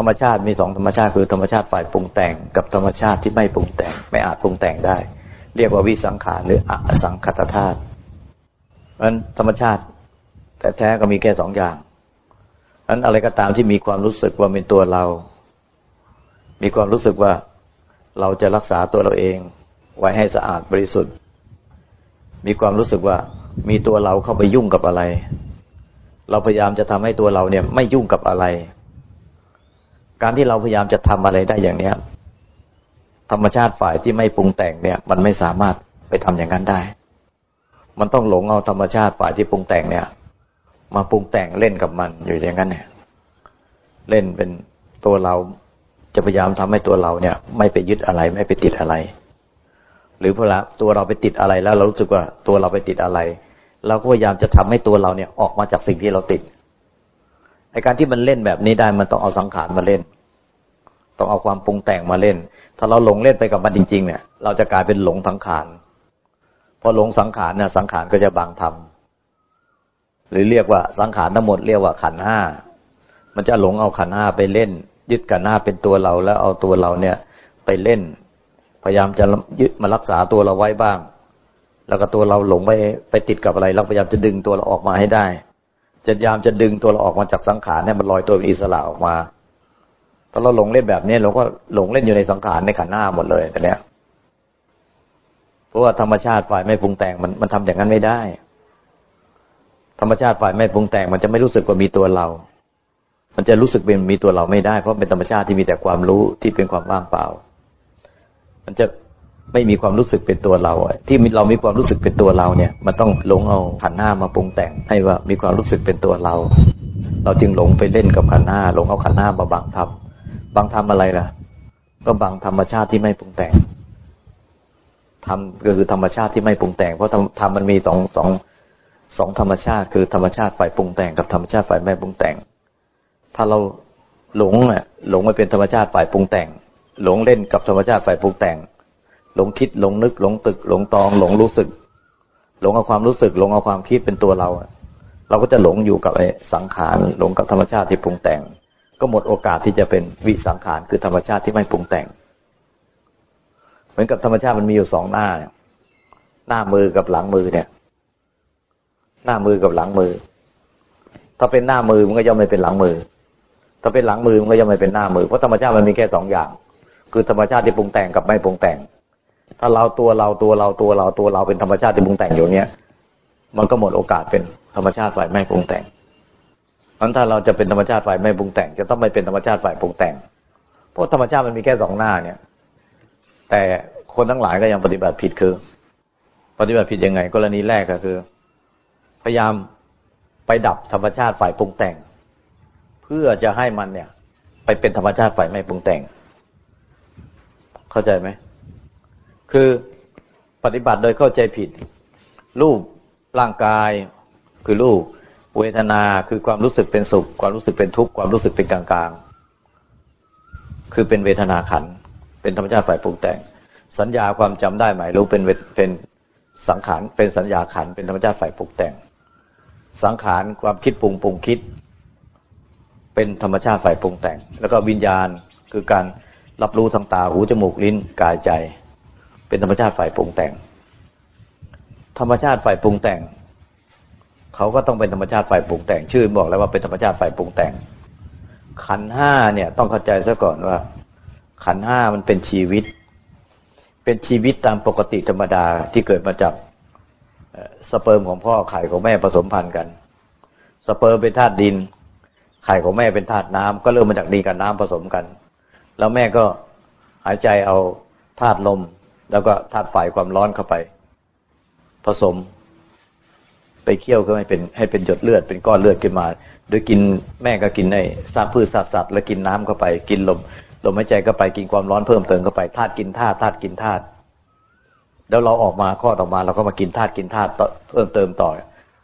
ธรรมชาติมีสองธรรมชาติคือธรรมชาติฝ่ายปรุงแต่งกับธรรมชาติที่ไม่ปรุงแต่ง ไม่อาจปรุงแต่งได้ เรียกว่าวิสังขารหรืออสังคตธาตุเพราะนั้นธรรมชาติแต่แท้ก็มีแค่สองอย่างนั้นอะไรก็ตามที่มีความรู้สึกว่าเป็นตัวเรา มีความรู้สึกว่าเราจะรักษาตัวเราเอง ไว้ให้สะอาดบริสุทธิ์ มีความรู้สึกว่ามีตัวเราเข้าไปยุ่งกับอะไร เราพยายามจะทำให้ตัวเราเนี่ยไม่ยุ่งกับอะไร การที่เราพยายามจะทำอะไรได้อย่างเนี้ย ธรรมชาติฝ่ายที่ไม่ปรุงแต่งเนี่ย มันไม่สามารถไปทำอย่างนั้นได้ มันต้องหลงเอาธรรมชาติฝ่ายที่ปรุงแต่งเนี่ย มาปรุงแต่งเล่นกับมันอยู่อย่างนั้นเนี่ย เล่นเป็นตัวเราจะพยายามทำให้ตัวเราเนี่ย ไม่ไปยึดอะไรไม่ไปติดอะไร หรือพอละตัวเราไปติดอะไรแล้วเรารู้สึกว่าตัวเราไปติดอะไร เราก็พยายามจะทำให้ตัวเราเนี่ยออกมาจากสิ่งที่เราติด ในการที่มันเล่นแบบนี้ได้มันต้องเอาสังขารมาเล่น ต้องเอาความปรุงแต่งมาเล่น ถ้าเราหลงเล่นไปกับมันจริง ๆ เนี่ย เราจะกลายเป็นหลงสังขารพอหลงสังขารเนี่ยสังขารก็จะบังทำหรือเรียกว่าสังขารทั้งหมดเรียกว่าขันห้ามันจะหลงเอาขันห้าไปเล่น ยึดกันหน้าเป็นตัวเราแล้วเอาตัวเราเนี่ยไปเล่น พยายามจะยึดมารักษาตัวเราไว้บ้าง แล้วก็ตัวเราหลงไปไปติดกับอะไรเราพยายามจะดึงตัวเราออกมาให้ได้ จะยายามจะดึงตัวเราออกมาจากสังขารให้มันลอยตัวเป็นอิสระออกมาถ้าเราหลงเล่นแบบนี้เราก็หลงเล่นอยู่ในสังขารในขันหน้าหมดเลยแต่เนี้ยเพราะว่าธรรมชาติฝ่ายไม่ปรุงแต่งมันมันทำอย่างนั้นไม่ได้ ธรรมชาติฝ่ายไม่ปรุงแต่งมันจะไม่รู้สึกว่ามีตัวเรา มันจะรู้สึกเป็นมีตัวเราไม่ได้เพราะเป็นธรรมชาติที่มีแต่ความรู้ที่เป็นความว่างเปล่า มันจะ ไม่มีความรู้สึกเป็นตัวเราที่เรามีความรู้สึกเป็นตัวเราเนี่ยมันต้องหลงเอาขันห้ามาปรุงแต่งให้ว่ามีความรู้สึกเป็นตัวเรา เราจึงหลงไปเล่นกับขันห้าหลงเอาขันห้ามาบังทำบังทำอะไรล่ะ ก็บังธรรมชาติที่ไม่ปรุงแต่งทำก็คือธรรมชาติที่ไม่ปรุงแต่งเพราะธรรมมันมีสองสองสองธรรมชาติ คือธรรมชาติฝ่ายปรุงแต่งกับธรรมชาติฝ่ายไม่ปรุงแต่ง ถ้าเราหลงอะหลงไปเป็นธรรมชาติฝ่ายปรุงแต่ง หลงเล่นกับธรรมชาติฝ่ายปรุงแต่ง หลงคิดหลงนึกหลงตึกหลงตอง หลงรู้สึก หลงเอาความรู้สึก หลงเอาความคิดเป็นตัวเราเราก็จะหลงอยู่กับไอ้สังขารหลงกับธรรมชาติที่ปรุงแต่ง ก็หมดโอกาสที่จะเป็นวิสังขารคือธรรมชาติที่ไม่ปรุงแต่ง เหมือนกับธรรมชาติมันมีอยู่สองหน้า หน้ามือกับหลังมือเนี่ย หน้ามือกับหลังมือ ถ้าเป็นหน้ามือมันก็ย่อมไม่เป็นหลังมือ ถ้าเป็นหลังมือมันก็ย่อมไม่เป็นหน้ามือเพราะธรรมชาติมันมีแค่สองอย่าง คือธรรมชาติที่ปรุงแต่งกับไม่ปรุงแต่ง ถ้าเราตัวเราตัวเราตัวเราตัวเราเป็นธรรมชาติที่ปรุงแต่งอยู่เนี้ยมันก็หมดโอกาสเป็นธรรมชาติฝ่ายไม่ปรุงแต่งเพราะถ้าเราจะเป็นธรรมชาติฝ่ายไม่ปรุงแต่ง จะต้องไม่เป็นธรรมชาติฝ่ายปรุงแต่ง เพราะธรรมชาติมันมีแค่สองหน้าเนี่ย แต่คนทั้งหลายก็ยังปฏิบัติผิดคือ ปฏิบัติผิดยังไง กรณีแรกก็คือ พยายามไปดับธรรมชาติฝ่ายปรุงแต่ง เพื่อจะให้มันเนี่ย ไปเป็นธรรมชาติฝ่ายไม่ปรุงแต่ง เข้าใจไหม คือปฏิบัติโดยเข้าใจผิด รูปร่างกายคือรูปเวทนาคือความรู้สึกเป็นสุข ความรู้สึกเป็นทุกข์ความรู้สึกเป็นกลางๆ คือเป็นเวทนาขัน เป็นธรรมชาติฝ่ายปรุงแต่ง สัญญาความจำได้หมายรู้เป็นเป็นสังขารเป็นสัญญาขันเป็นธรรมชาติฝ่ายปรุงแต่ง สังขารความคิดปรุงปรุงคิด เป็นธรรมชาติฝ่ายปรุงแต่ง แล้วก็วิญญาณคือการรับรู้ทางตาหูจมูกลิ้นกายใจ เป็นธรรมชาติฝ่ายปรุงแต่ง ธรรมชาติฝ่ายปรุงแต่ง เขาก็ต้องเป็นธรรมชาติฝ่ายปรุงแต่ง ชื่อบอกแล้วว่าเป็นธรรมชาติฝ่ายปรุงแต่ง ขันห้าเนี่ยต้องเข้าใจซะก่อนว่า ขันห้ามันเป็นชีวิต เป็นชีวิตตามปกติธรรมดาที่เกิดมาจากสเปิร์มของพ่อไข่ของแม่ผสมพันธุ์กัน สเปิร์มเป็นธาตุดิน ไข่ของแม่เป็นธาตุน้ำก็เริ่มมาจากดินกับน้ำผสมกัน แล้วแม่ก็หายใจเอาธาตุลม แล้วก็ธาตุไฟความร้อนเข้าไป ผสม ไปเคี่ยวก็ให้เป็น ให้เป็นหยดเลือดเป็นก้อนเลือดขึ้นมา โดยกินแม่ก็กินในซากพืชซากสัตว์แล้วกินน้ำเข้าไป กินลมลมหายใจเข้าไปกินความร้อนเพิ่มเติมเข้าไปธาตุกินธาตุธาตุกินธาตุแล้วเราออกมาข้อออกมาเราก็มากินธาตุกินธาตุเพิ่มเติมต่อ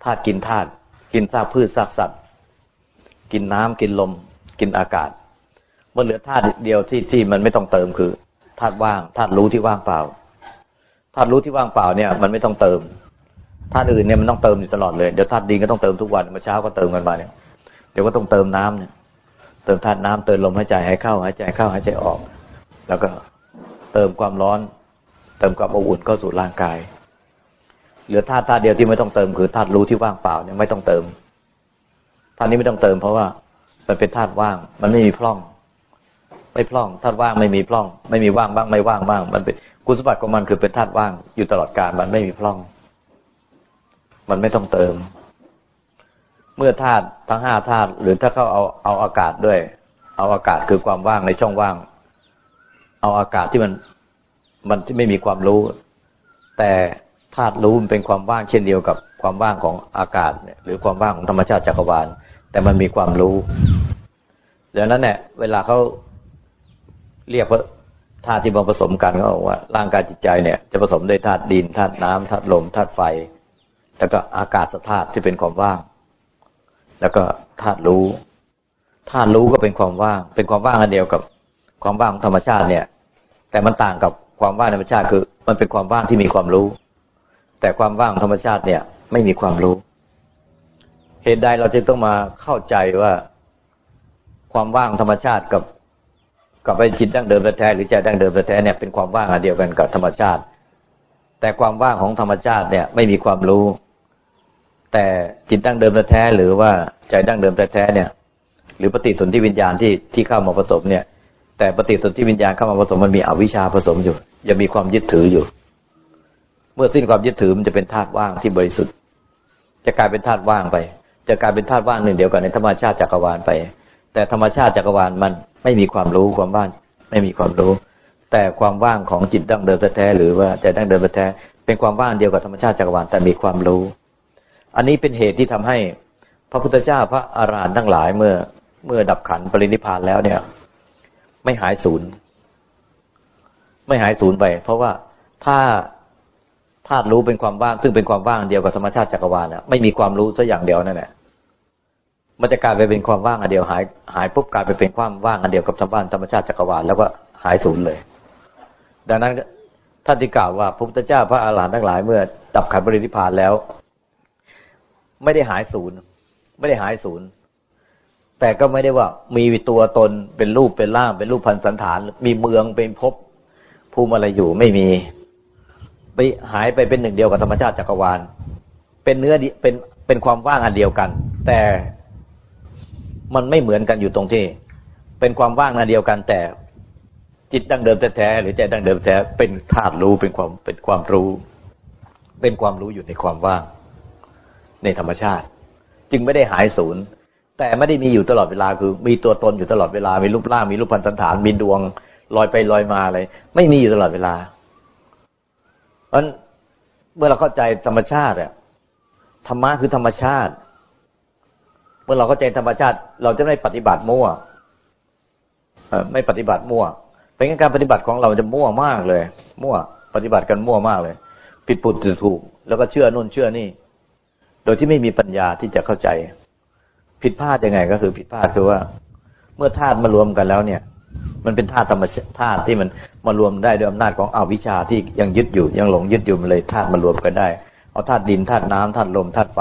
ธาตุกินธาตุกินซากพืชซากสัตว์ กินน้ำกินลม กินอากาศ เมื่อเหลือธาตุเดียวที่ที่มันไม่ต้องเติมคือ ธาตุว่างธาตุรู้ที่ว่างเปล่าธาตุรู้ที่ว่างเปล่าเนี่ย มันไม่ต้องเติมธาตุอื่นเนี่ยมันต้องเติมอยู่ตลอดเลยเดี๋ยวธาตุดินก็ต้องเติมทุกวันเมื่อเช้าก็เติมกันมาเนี่ยเดี๋ยวก็ต้องเติมน้ำเนี่ย เติมธาตุน้ำเติมลมหายใจให้เข้าหายใจเข้าหายใจออก แล้วก็เติมความร้อน เติมความอบอุ่นเข้าสู่ร่างกายเหลือธาตุธาตุเดียวที่ไม่ต้องเติมคือธาตุรู้ที่ว่างเปล่าเนี่ยไม่ต้องเติมธาตุนี้ไม่ต้องเติม เพราะว่ามันเป็นธาตุว่าง มันไม่มีพร่อง ไม่พร่องธาตุว่างไม่มีพร่อง ไม่มีว่างบ้างไม่ว่างบ้าง มันเป็นคุณสมบัติของมันคือเป็นธาตุว่างอยู่ตลอดกาลมันไม่มีพร่อง มันไม่ต้องเติม เมื่อธาตุทั้งห้าธาตุหรือถ้าเขาเอาเอาอากาศด้วย เอาอากาศคือความว่างในช่องว่าง เอาอากาศที่มันมันที่ไม่มีความรู้ แต่ธาตุรู้มันเป็นความว่างเช่นเดียวกับความว่างของอากาศหรือความว่างของธรรมชาติจักรวาล แต่มันมีความรู้ดังนั้นเนี่ยเวลาเขา เรียกว่าธาตุที่มาผสมกันเขาบอกว่า ร่างกายจิตใจเนี่ยจะผสมด้วยธาตุดินธาตุน้ำธาตุลมธาตุไฟ แล้วก็อากาศธาตุที่เป็นความว่าง แล้วก็ธาตุรู้ธาตุรู้ก็เป็นความว่าง เป็นความว่างอันเดียวกับความว่างของธรรมชาติเนี่ย แต่มันต่างกับความว่างธรรมชาติคือ มันเป็นความว่างที่มีความรู้ แต่ความว่างธรรมชาติเนี่ย ไม่มีความรู้ เหตุใดเราจึงต้องมาเข้าใจว่า ความว่างธรรมชาติกับ กับไอ้จิตดั้งเดิมแท้หรือใจดั้งเดิมแท้เนี่ยเป็นความว่างอันเดียวกันกับธรรมชาติ แต่ความว่างของธรรมชาติเนี่ยไม่มีความรู้ แต่จิตดั้งเดิมแท้หรือว่าใจดั้งเดิมแท้เนี่ย หรือปฏิสนธิวิญญาณที่ที่เข้ามาผสมเนี่ย แต่ปฏิสนธิวิญญาณเข้ามาผสมมันมีอวิชชาผสมอยู่ยังมีความยึดถืออยู่ เมื่อสิ้นความยึดถือมันจะเป็นธาตุว่างที่บริสุทธิ์ จะกลายเป็นธาตุว่างไป จะกลายเป็นธาตุว่างหนึ่งเดียวกันในธรรมชาติจักรวาลไป แต่ธรรมชาติจักรวาลมันไม่มีความรู้ความว่างไม่มีความรู้ แต่ความว่างของจิตดั้งเดิมแท้หรือว่าใจดั้งเดิมแท้เป็นความว่างเดียวกับธรรมชาติจักรวาลแต่มีความรู้ อันนี้เป็นเหตุที่ทำให้พระพุทธเจ้าพระอารหันต์ทั้งหลายเมื่อเมื่อดับขันปรินิพานแล้วเนี่ย ไม่หายศูนย์ไม่หายศูนย์ไป เพราะว่าถ้าธาตุรู้เป็นความว่าง ซึ่งเป็นความว่างเดียวกับธรรมชาติจักรวาลน่ะไม่มีความรู้สักอย่างเดียวนั่นแหละ มันจะกลายไปเป็นความว่างอันเดียวหาย หายปุ๊บกลายไปเป็นความว่างอันเดียวกับธรรมชาติธรรมชาติจักรวาลแล้วก็หายศูนย์เลย ดังนั้นท่านที่กล่าวว่าพระพุทธเจ้าพระอาหารหันต์ทั้งหลายเมื่อ ดับขันบริธิพานแล้ว ไม่ได้หายศูนย์ไม่ได้หายศูนย์แต่ก็ไม่ได้ว่ามีตัวตนเป็นรูปเป็นร่างเป็นรูปพันสันฐาน มีเมืองเป็นภพภูมิอะไรอยู่ไม่มีไปหายไปเป็นหนึ่งเดียวกับธรรมชาติจักรวาล เป็นเนื้อเป็นเป็นความว่างอันเดียวกัน แต่ มันไม่เหมือนกันอยู่ตรงที่ เป็นความว่างนาเดียวกันแต่ จิตดั้งเดิมแท้หรือใจดั้งเดิมแท้เป็นธาตุรู้เป็นความเป็นความรู้ เป็นความรู้อยู่ในความว่าง ในธรรมชาติ จึงไม่ได้หายศูนย์แต่ไม่ได้มีอยู่ตลอดเวลาคือ มีตัวตนอยู่ตลอดเวลา มีรูปร่างมีรูปพันธฐาน มีดวงลอยไปลอยมาอะไรไม่มีอยู่ตลอดเวลา เพราะเมื่อเราเข้าใจธรรมชาติอะธรรมะคือธรรมชาติ เมื่อเราเข้าใจธรรมชาติ เราจะไม่ปฏิบัติมั่วไม่ปฏิบัติมั่วเป็นการปฏิบัติของเราจะมั่วมากเลย มั่ว ปฏิบัติกันมั่วมากเลย ผิดปุดถูก แล้วก็เชื่อนู่นเชื่อนี่ โดยที่ไม่มีปัญญาที่จะเข้าใจ ผิดพลาดยังไง ก็คือผิดพลาดคือว่า เมื่อธาตุมารวมกันแล้วเนี่ย มันเป็นธาตุธรรมธาตุที่มันมารวมได้ด้วยอำนาจของอวิชชาที่ยังยึดอยู่ ยังหลงยึดอยู่มันเลยธาตุมารวมกันได้ เอาธาตุดินธาตุน้ำธาตุลมธาตุไฟ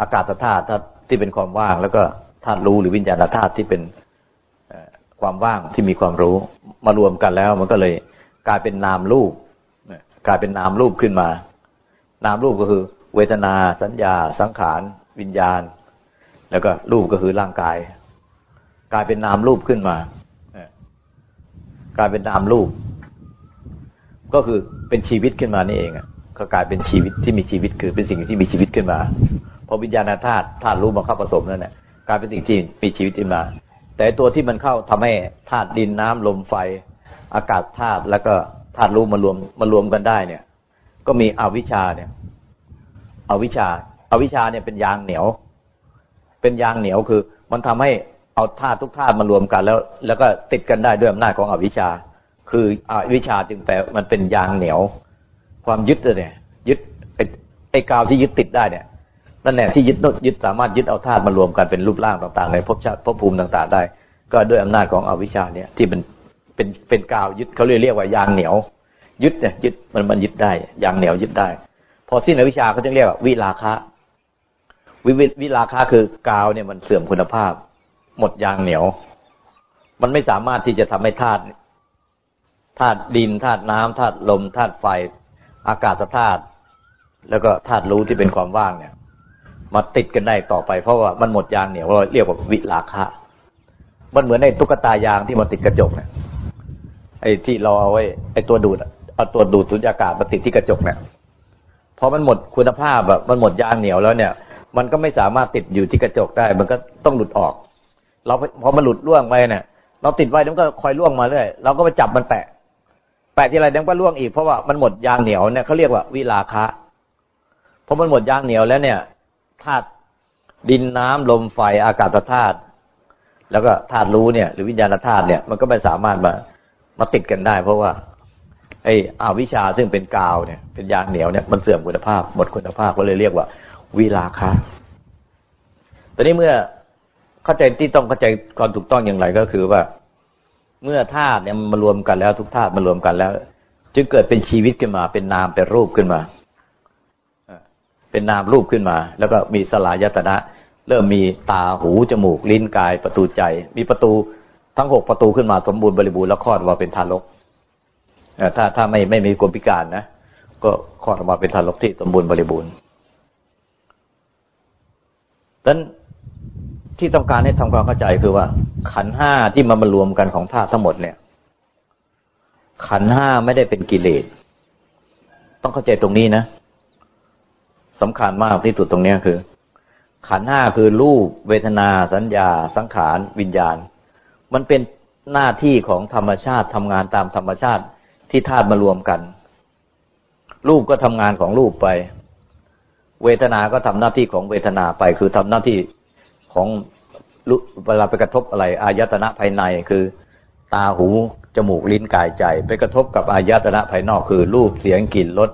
อากาศธาตุธาตุ ที่เป็นความว่าง แล้วก็ธาตุรู้หรือวิญญาณธาตุที่เป็นความว่างที่มีความรู้มารวมกันแล้ว มันก็เลยกลายเป็นนามรูปกลายเป็นนามรูปขึ้นมา นามรูปก็คือ เวทนาสัญญา สังขาร วิญญาณ แล้วก็รูปก็คือร่างกาย กลายเป็นนามรูปขึ้นมากลายเป็นนามรูป ก็คือเป็นชีวิตขึ้นมานี่เองก็กลายเป็นชีวิตที่มีชีวิตคือเป็นสิ่งที่มีชีวิตขึ้นมา พอวิญญาณธาตุธาตุรู้มาเข้าผสมนั่นแหละกลายเป็นสิ่งที่มีชีวิตขึ้นมา แต่ตัวที่มันเข้าทำให้ธาตุดินน้ำลมไฟ อากาศธาตุแล้วก็ธาตุรู้มารวมมารวมกันได้เนี่ย ก็มีอวิชชาเนี่ยอวิชชาอาวิชชาเนี่ยเป็นยางเหนียว เป็นยางเหนียวคือ มันทำให้เอาธาตุทุกธาตุมารวมกันแล้ว แล้วก็ติดกันได้ด้วยอำนาจของอวิชชา คืออวิชชาจึงแปลมันเป็นยางเหนียว ความยึดเนี่ยยึดไอ้กาวที่ยึดติดได้เนี่ย นั่นแหละที่ยึดยึดสามารถยึดเอาธาตุมารวมกันเป็นรูปร่างต่าง ๆ ในภพชาติภพภูมิต่าง ๆ ได้ ก็ด้วยอำนาจของอวิชชาเนี่ยที่เป็นเป็นเป็นกาวยึดเขาเรียกเรียกว่ายางเหนียว ยึดเนี่ยยึดมันมันยึดได้ยางเหนียวยึดได้ พอสิ้นอวิชชาเขาจึงเรียกว่าวิราคะวิวิวิราคะคือกาวเนี่ยมันเสื่อมคุณภาพ หมดยางเหนียว มันไม่สามารถที่จะทำให้ธาตุธาตุดินธาตุน้ำธาตุลมธาตุไฟ อากาศธาตุแล้วก็ธาตุรู้ที่เป็นความว่างเนี่ย มาติดกันได้ต่อไป เพราะว่ามันหมดยางเหนียวเราเรียกว่าวิลาคะมันเหมือนในตุ๊กตายางที่มาติดกระจกเนี่ยไอ้ที่เราเอาไว้ไอ้ตัวดูดเอาตัวดูดสุญญากาศมาติดที่กระจกเนี่ยพอมันหมดคุณภาพแบบมันหมดยางเหนียวแล้วเนี่ย มันก็ไม่สามารถติดอยู่ที่กระจกได้ มันก็ต้องหลุดออก เราพอมันหลุดล่วงไปเนี่ยเราติดไว้มันก็คอยล่วงมาเรื่อยเราก็ไปจับมันแปะ แปะที่ไรเดี๋ยวก็ล่วงอีกเพราะว่ามันหมดยางเหนียวเนี่ยเขาเรียกว่าวิลาคะพอมันหมดยางเหนียวแล้วเนี่ย ธาตุดินน้ำลมไฟอากาศธาตุแล้วก็ธาตุรู้เนี่ย หรือวิญญาณธาตุเนี่ยมันก็ไม่สามารถมามาติดกันได้ เพราะว่าไอ้อาวิชาซึ่งเป็นกาวเนี่ย เป็นยางเหนียวเนี่ยมันเสื่อมคุณภาพหมดคุณภาพก็เลยเรียกว่า วิลาคะตอนนี้เมื่อเข้าใจที่ต้องเข้าใจความถูกต้องอย่างไรก็คือว่า เมื่อธาตุเนี่ยมันมารวมกันแล้วทุกธาตุมารวมกันแล้ว จึงเกิดเป็นชีวิตขึ้นมา เป็นนามเป็นรูปขึ้นมา เป็นนามรูปขึ้นมา แล้วก็มีสลายตนะ เริ่มมีตาหูจมูก ลิ้นกายประตูใจ มีประตูทั้งหกประตูขึ้นมาสมบูรณ์บริบูรณ์แล้วคลอดมาเป็นทารกถ้าถ้าไม่ไม่มีความพิการนะก็คลอดออกมาเป็นทารกที่สมบูรณ์บริบูรณ์ดังนั้นที่ต้องการให้ทำความเข้าใจคือว่า ขันห้าที่มามารวมกันของธาตุทั้งหมดเนี่ย ขันห้าไม่ได้เป็นกิเลส ต้องเข้าใจตรงนี้นะ สำคัญมากที่สุดตรงนี้คือ ขันห้าคือรูปเวทนาสัญญา สังขาร วิญญาณ มันเป็นหน้าที่ของธรรมชาติทำงานตามธรรมชาติที่ธาตุมารวมกัน รูปก็ทำงานของรูปไป เวทนา ก็ทำหน้าที่ของเวทนาไป คือทำหน้าที่ของเวลาไปกระทบอะไรอายตนะภายในคือ ตาหูจมูกลิ้นกายใจ ไปกระทบกับอายตนะภายนอกคือ รูปเสียงกลิ่นรส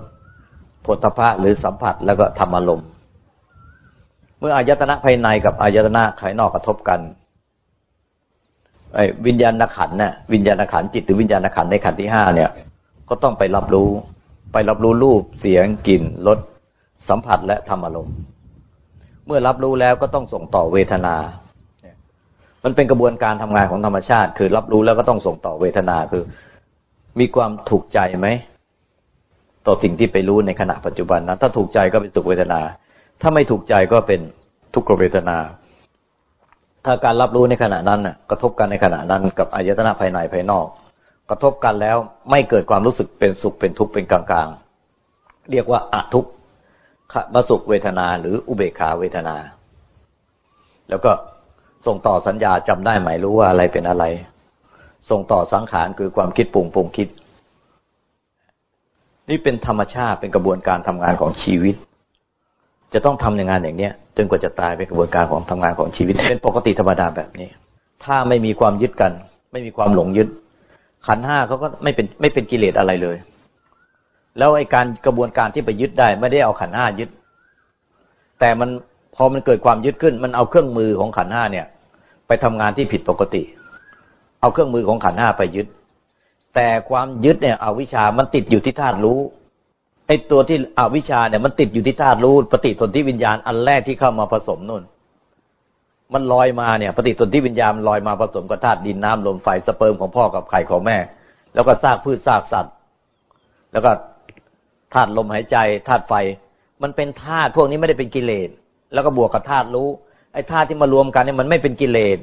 ผลทพะหรือสัมผัสแล้วก็ธรรมอารมณ์ เมื่ออายตนะภายในกับอายตนะภายนอกกระทบกันไอ้วิญญาณขันเนี่ยวิญญาณขันจิตหรือวิญญาณขันในขันที่ห้าเนี่ย ก็ต้องไปรับรู้ ไปรับรู้รูปเสียงกลิ่นรสสัมผัสและธรรมอารมณ์ เมื่อรับรู้แล้วก็ต้องส่งต่อเวทนา มันเป็นกระบวนการทำงานของธรรมชาติ คือรับรู้แล้วก็ต้องส่งต่อเวทนาคือ มีความถูกใจไหม ต่อสิ่งที่ไปรู้ในขณะปัจจุบันนั้น ถ้าถูกใจก็เป็นสุขเวทนา ถ้าไม่ถูกใจก็เป็นทุกขเวทนา ถ้าการรับรู้ในขณะนั้นน่ะกระทบกันในขณะนั้นกับอายตนะภายในภายนอก กระทบกันแล้วไม่เกิดความรู้สึกเป็นสุขเป็นทุกข์เป็นกลางๆ เรียกว่าอะทุกขมสุขเวทนาหรืออุเบกขาเวทนา แล้วก็ส่งต่อสัญญาจำได้ไหมรู้ว่าอะไรเป็นอะไร ส่งต่อสังขารคือความคิดปรุงปรุงคิด นี่เป็นธรรมชาติเป็นกระบวนการทำงานของชีวิต จะต้องทำในงานอย่างเนี้ยจนกว่าจะตายเป็นกระบวนการของทำงานของชีวิต เป็นปกติธรรมดาแบบนี้ ถ้าไม่มีความยึดกัน ไม่มีความหลงยึด ขันห้าเขาก็ไม่เป็นไม่เป็นกิเลสอะไรเลย แล้วไอ้การกระบวนการที่ไปยึดได้ ไม่ได้เอาขันห้ายึด แต่มันพอมันเกิดความยึดขึ้น มันเอาเครื่องมือของขันห้าเนี่ย ไปทำงานที่ผิดปกติ เอาเครื่องมือของขันห้าไปยึด แต่ความยึดเนี่ยอวิชามันติดอยู่ที่ธาตุรู้ไอ้ตัวที่อวิชาเนี่ยมันติดอยู่ที่ธาตุรู้ปฏิสนธิวิญญาณอันแรกที่เข้ามาผสมนู่น มันลอยมาเนี่ย ปฏิสนธิวิญญาณลอยมาผสมกับธาตุดินน้ำลมไฟสเปิร์มของพ่อกับไข่ของแม่ แล้วก็ซากพืชซากสัตว์ แล้วก็ธาตุลมหายใจธาตุไฟ มันเป็นธาตุพวกนี้ไม่ได้เป็นกิเลสแล้วก็บวกกับธาตุรู้ไอ้ธาตุที่มารวมกันเนี่ยมันไม่เป็นกิเลส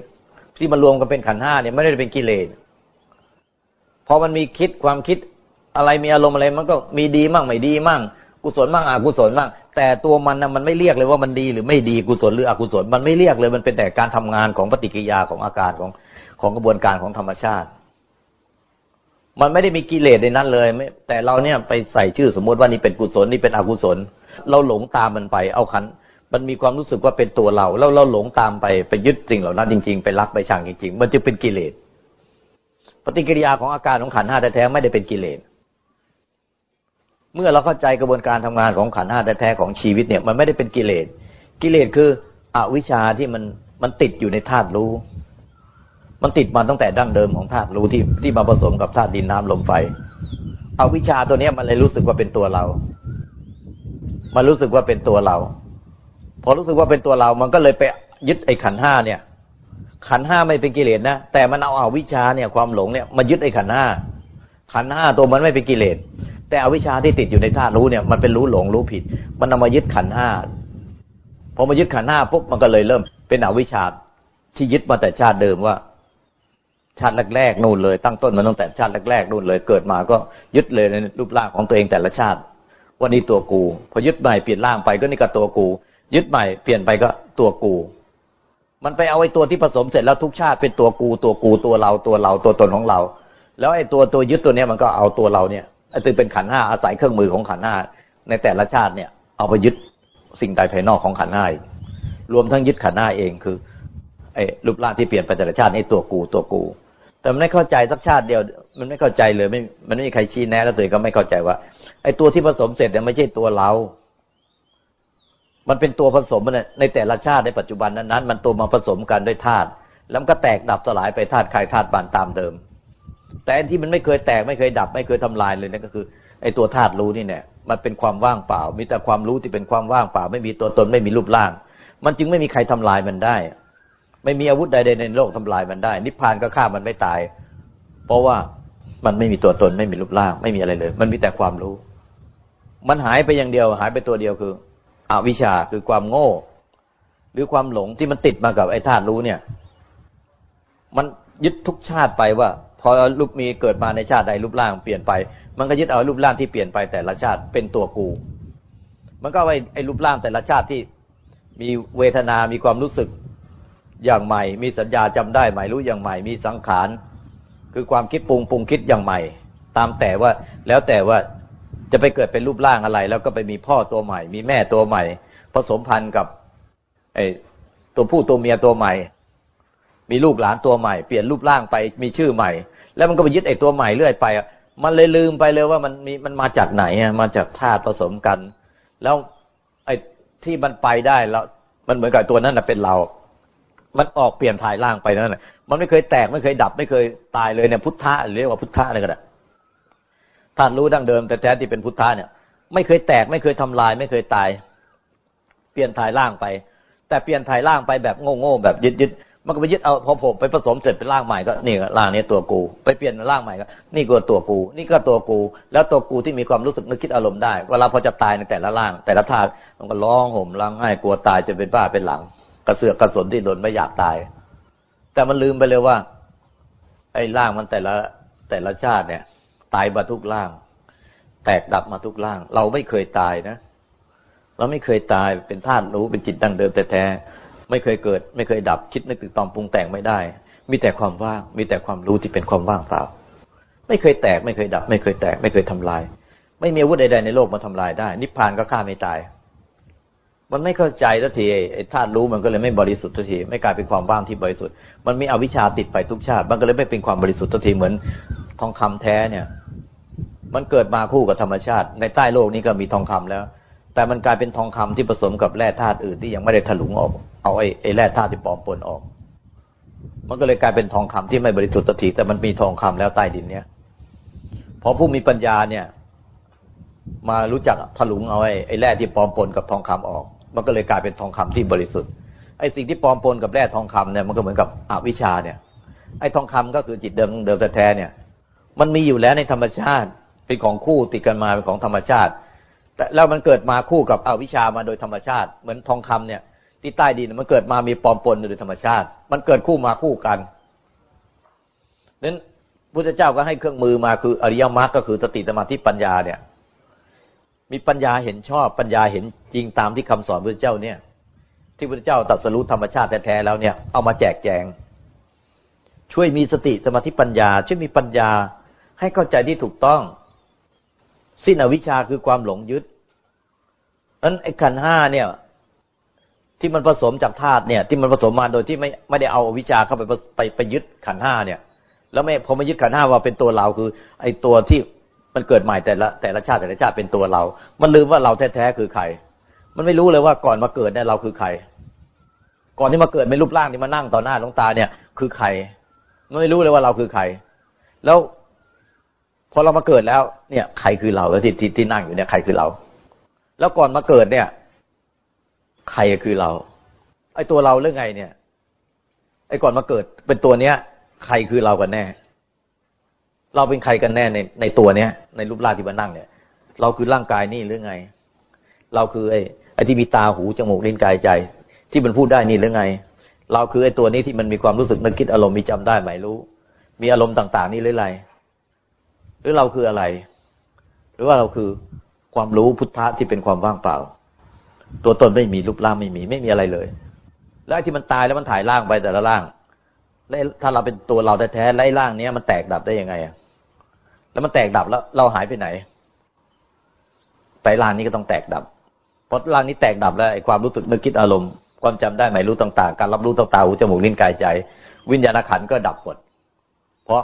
ที่มารวมกันเป็นขันห้าเนี่ยไม่ได้เป็นกิเลส พอมันมีคิดความคิดอะไรมีอารมณ์อะไร มันก็มีดีมั่งไม่ดีมั่ง กุศลมั่งอกุศลมั่งแต่ตัวมันนะมันไม่เรียกเลยว่ามันดีหรือไม่ดีกุศลหรืออกุศล มันไม่เรียกเลยมันเป็นแต่การทำงานของปฏิกิริยาของอาการของของกระบวนการของธรรมชาติ มันไม่ได้มีกิเลสในนั้นเลยไม่แต่เราเนี่ยไปใส่ชื่อสมมติว่านี่เป็นกุศลนี่เป็นอกุศล เราหลงตามมันไป เอาขันมันมีความรู้สึกว่าเป็นตัวเรา แล้วเราหลงตามไปไปยึดสิ่งเหล่านั้นจริง ๆ ไปรักไปชังจริง ๆ มันจะเป็นกิเลส ฏิกิริยาของอาการของขันห้าแท้ๆไม่ได้เป็นกิเลสเมื่อเราเข้าใจกระบวนการทำงานของขันห้าแท้ๆของชีวิตเนี่ยมันไม่ได้เป็นกิเลสกิเลสคืออวิชชาที่มันมันติดอยู่ในธาตุรู้ มันติดมาตั้งแต่ดั้งเดิมของธาตุรู้ที่ที่มาผสมกับธาตุดินน้ำลมไฟอวิชชาตัวนี้มันเลยรู้สึกว่าเป็นตัวเรา มันรู้สึกว่าเป็นตัวเรา พอรู้สึกว่าเป็นตัวเรา มันก็เลยไปยึดไอ้ขันห้าเนี่ย ขันห้าไม่เป็นกิเลสนะ แต่มันเอาอาวิชาเนี่ยความหลงเนี่ยมายึดไอ้ขันห้าขันห้าตัวมันไม่เป็นกิเลส แต่อวิชาที่ติดอยู่ในธาตุรู้เนี่ยมันเป็นรู้หลงรู้ผิด มันเอามายึดขันห้าพอมายึดขันห้าปุ๊บมันก็เลยเริ่ม เป็นอวิชาที่ยึดมาแต่ชาติเดิมว่า ชาติแรกๆนู่นเลย ตั้งต้นมันตั้งแต่ชาติแรกๆนู่นเลย เกิดมาก็ยึดเลยในรูปร่างของตัวเองแต่ละชาติว่านี่ตัวกู พอยึดใหม่เปลี่ยนร่างไปก็นี่ก็ตัวกู ยึดใหม่เปลี่ยนไปก็ตัวกู มันไปเอาไอ้ตัวที่ผสมเสร็จแล้วทุกชาติเป็นตัวกูตัวกูตัวเราตัวเราตัวตนของเรา แล้วไอ้ตัวตัวยึดตัวเนี้ยมันก็เอาตัวเราเนี่ยไอ้ตัวเป็นขันห้าอาศัยเครื่องมือของขันห้าในแต่ละชาติเนี่ย เอาไปยึดสิ่งใดภายนอกของขันห้ารวมทั้งยึดขันห้าเองคือไอ้รูปร่างที่เปลี่ยนไปแต่ละชาติไอ้ตัวกูตัวกู แต่มันไม่เข้าใจสักชาติเดียว มันไม่เข้าใจเลยไม่มันไม่มีใครชี้แนะแล้วตัวเองก็ไม่เข้าใจว่าไอ้ตัวที่ผสมเสร็จเนี่ยไม่ใช่ตัวเรา มันเป็นตัวผสมมันในแต่ละชาติในปัจจุบันนั้นๆมันตัวมาผสมกันด้วยธาตุแล้วก็แตกดับสลายไปธาตุใครธาตุบานตามเดิม แต่อันที่มันไม่เคยแตกไม่เคยดับ ไม่เคยทำลายเลยนั่นก็คือไอ้ตัวธาตุรู้นี่เนี่ยมันเป็นความว่างเปล่า มีแต่ความรู้ที่เป็นความว่างเปล่า ไม่มีตัวตนไม่มีรูปร่าง มันจึงไม่มีใครทำลายมันได้ ไม่มีอาวุธใดๆในโลกทำลายมันได้ นิพพานก็ฆ่ามันไม่ตาย เพราะว่ามันไม่มีตัวตนไม่มีรูปร่าง ไม่มีอะไรเลย มันมีแต่ความรู้ มันหายไปอย่างเดียวหายไปตัวเดียวคือ อวิชชาคือความโง่ หรือความหลงที่มันติดมากับไอ้ธาตุรู้เนี่ย มันยึดทุกชาติไปว่า พอรูปมีเกิดมาในชาติใดรูปร่างเปลี่ยนไป มันก็ยึดเอารูปร่างที่เปลี่ยนไปแต่ละชาติเป็นตัวกู มันก็ไอ้ไอ้รูปร่างแต่ละชาติที่มีเวทนา มีความรู้สึกอย่างใหม่ มีสัญญาจำได้ใหม่รู้อย่างใหม่ มีสังขาร คือความคิดปรุงปรุงคิดอย่างใหม่ ตามแต่ว่าแล้วแต่ว่า จะไปเกิดเป็นรูปร่างอะไร แล้วก็ไปมีพ่อตัวใหม่ มีแม่ตัวใหม่ ผสมพันธุ์กับ ไอ้ตัวผู้ตัวเมียตัวใหม่ มีลูกหลานตัวใหม่ เปลี่ยนรูปร่างไปมีชื่อใหม่ แล้วมันก็ไปยึดไอ้ตัวใหม่เรื่อยไปมันเลยลืมไปเลยว่ามันมีมันมาจากไหนอะมาจากธาตุผสมกัน แล้วไอ้ที่มันไปได้แล้ว มันเหมือนกับตัวนั้นนะเป็นเรา มันออกเปลี่ยนถ่ายร่างไปนั่นแหละมันไม่เคยแตกไม่เคยดับไม่เคยตายเลยเนี่ยพุทธะเรียกว่าพุทธะอะไรก็ได้ ท่านรู้ดั้งเดิมแต่แท้ที่เป็นพุทธะเนี่ย ไม่เคยแตกไม่เคยทำลาย ไม่เคยตาย เปลี่ยนถ่ายร่างไป แต่เปลี่ยนถ่ายร่างไปแบบโง่ๆแบบยึดยึดมันก็ไปยึดเอาพอผมไปผสมเสร็จเป็นร่างใหม่ก็นี่ร่างนี้ตัวกู ไปเปลี่ยนร่างใหม่ก็นี่ก็ตัวกู นี่ก็ตัวกู แล้วตัวกูที่มีความรู้สึกนึกคิดอารมณ์ได้เวลาพอจะตายในแต่ละร่าง แต่ละธาตุมันก็ร้องห่มร้องไห้กลัวตายจะเป็นบ้าเป็นหลัง กระเสือกกระสนที่หล่นไม่อยากตาย แต่มันลืมไปเลยว่า ไอ้ร่างมันแต่ละแต่ละชาติเนี่ย ตายมาทุกร่าง แตกดับมาทุกร่าง เราไม่เคยตายนะ เราไม่เคยตายเป็นธาตุรู้เป็นจิตดั้งเดิมแต่แท้ไม่เคยเกิด ไม่เคยดับคิดนึกตึกตอมปรุงแต่งไม่ได้ มีแต่ความว่างมีแต่ความรู้ที่เป็นความว่างเปล่า ไม่เคยแตกไม่เคยดับ ไม่เคยแตก ไม่เคยทำลาย ไม่มีอาวุธใดๆในโลกมาทำลายได้ นิพพานก็ฆ่าไม่ตาย มันไม่เข้าใจสักทีไอ้ธาตุรู้มันก็เลยไม่บริสุทธิ์สักทีไม่กลายเป็นความว่างที่บริสุทธิ์มันมีอวิชชาติดไปทุกชาติ มันก็เลยไม่เป็นความบริสุทธิ์สักทีเหมือนทองคำแท้เนี่ย มันเกิดมาคู่กับธรรมชาติ ในใต้โลกนี้ก็มีทองคำแล้ว แต่มันกลายเป็นทองคำที่ผสมกับแร่ธาตุอื่นที่ยังไม่ได้ถลุงออกเอาไอ้ไอ้แร่ธาตุที่ปลอมปนออก มันก็เลยกลายเป็นทองคำที่ไม่บริสุทธิ์สักทีแต่มันมีทองคำแล้วใต้ดินเนี่ยพอผู้มีปัญญาเนี่ย มารู้จักถลุงเอาไอ้ไอ้แร่ที่ปลอมปนกับทองคำออก มันก็เลยกลายเป็นทองคำที่บริสุทธิ์ไอ้สิ่งที่ปลอมปนกับแร่ทองคำเนี่ยมันก็เหมือนกับอวิชชาเนี่ย ไอ้ทองคำก็คือจิตเดิมเดิมแท้เนี่ย มันมีอยู่แล้วในธรรมชาติ เป็นของคู่ติดกันมาเป็นของธรรมชาติแต่แล้วมันเกิดมาคู่กับอวิชามาโดยธรรมชาติ เหมือนทองคำเนี่ย ที่ใต้ดินมันเกิดมามีปอมปนโดยธรรมชาติ มันเกิดคู่มาคู่กันนั้นพุทธเจ้าก็ให้เครื่องมือมาคืออริยมรรคก็คือสติสมาธิปัญญาเนี่ย มีปัญญาเห็นชอบปัญญาเห็นจริงตามที่คำสอนพระเจ้าเนี่ย ที่พระเจ้าตรัสรู้ธรรมชาติแท้ๆแล้วเนี่ยเอามาแจกแจง ช่วยมีสติสมาธิปัญญา ช่วยมีปัญญาให้เข้าใจที่ถูกต้อง สิ้นอวิชชาคือความหลงยึดนั้นไอ้ขันห้าเนี่ย ที่มันผสมจากธาตุเนี่ย ที่มันผสมมาโดยที่ไม่ไม่ได้เอาวิชาเข้าไปไปไปยึดขันห้าเนี่ย แล้วไม่พอมายึดขันห้าว่าเป็นตัวเราคือ ไอ้ตัวที่มันเกิดใหม่แต่ละแต่ละชาติแต่ละชาติเป็นตัวเรา มันลืมว่าเราแท้ๆคือใคร มันไม่รู้เลยว่าก่อนมาเกิดเนี่ยเราคือใคร ก่อนที่มาเกิดไม่รูปร่างที่มานั่งต่อหน้าหลวงตาเนี่ย คือใคร มันไม่รู้เลยว่าเราคือใคร แล้ว พอเรามาเกิดแล้ว เนี่ย ใครคือเราที่ที่ที่นั่งอยู่เนี่ยใครคือเรา แล้วก่อนมาเกิดเนี่ย ใครคือเรา ไอ้ตัวเราเรื่องไงเนี่ย ไอ้ก่อนมาเกิดเป็นตัวเนี้ย ใครคือเรากันแน่ เราเป็นใครกันแน่ในในตัวเนี้ย ในรูปร่างที่มานั่งเนี่ย เราคือร่างกายนี่หรือไง เราคือไอ้ไอ้ที่มีตาหูจมูกลิ้นกายใจ ที่มันพูดได้นี่หรือไง เราคือไอ้ตัวนี้ที่มันมีความรู้สึกนึกคิดอารมณ์มีจำได้ไหมรู้ มีอารมณ์ต่าง ๆ นี่หรือไร หรือเราคืออะไร หรือว่าเราคือความรู้พุทธะที่เป็นความว่างเปล่า ตัวตนไม่มีรูปร่างไม่มีไม่มีอะไรเลย แล้วไอ้ที่มันตายแล้วมันถ่ายร่างไปแต่ละร่างแล้วถ้าเราเป็นตัวเราแท้ๆแล้ไอ้ร่างเนี้ยมันแตกดับได้ยังไงอะแล้วมันแตกดับแล้ว เราหายไปไหนแต่ร่างนี้ก็ต้องแตกดับ เพราะร่างนี้แตกดับแล้วไอ้ความรู้สึกนึกคิดอารมณ์ความจำได้หมายรู้ต่าง ๆ การรับรู้ต่างๆหูจมูกลิ้นกายใจ วิญญาณขันก็ดับหมดเพราะ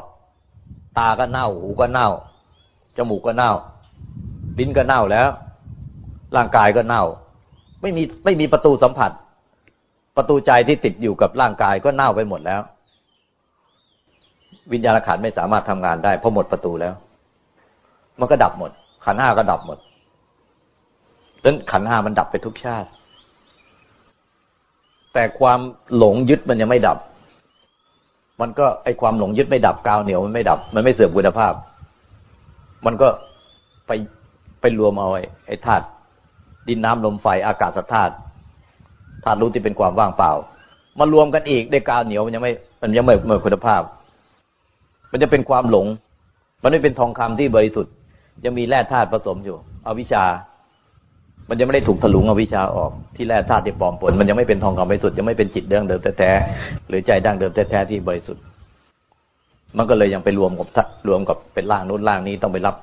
ตาก็เน่า หูก็เน่า จมูกก็เน่า ลิ้นก็เน่าแล้ว ร่างกายก็เน่า ไม่มีไม่มีประตูสัมผัส ประตูใจที่ติดอยู่กับร่างกายก็เน่าไปหมดแล้ว วิญญาณขันไม่สามารถทำงานได้เพราะหมดประตูแล้ว มันก็ดับหมด ขันห้าก็ดับหมดดังนั้นขันห้ามันดับไปทุกชาติ แต่ความหลงยึดมันยังไม่ดับ มันก็ไอความหลงยึดไม่ดับกาวเหนียวมันไม่ดับ มันไม่เสื่อมคุณภาพ มันก็ไปไปรวมเอาไอ้ธาตุดินน้ำลมไฟอากาศธาตุธาตุรู้ที่เป็นความว่างเปล่า มารวมกันอีกได้กาวเหนียวมันยังไม่มันยังไม่เมื่อคุณภาพ มันจะเป็นความหลง มันไม่เป็นทองคำที่บริสุทธิ์ยังมีแร่ธาตุผสมอยู่ อวิชา มันยังไม่ได้ถูกถลุงอวิชาออกที่แร่ธาตุที่ปลอมปนมันยังไม่เป็นทองคำบริสุทธิ์ยังไม่เป็นจิตเดิมเดิมแท้ๆหรือใจดั้งเดิมแท้ๆที่บริสุทธิ์ มันก็เลยยังไปรวมกับรวมกับเป็นร่างนู้นร่างนี้ต้องไปรับ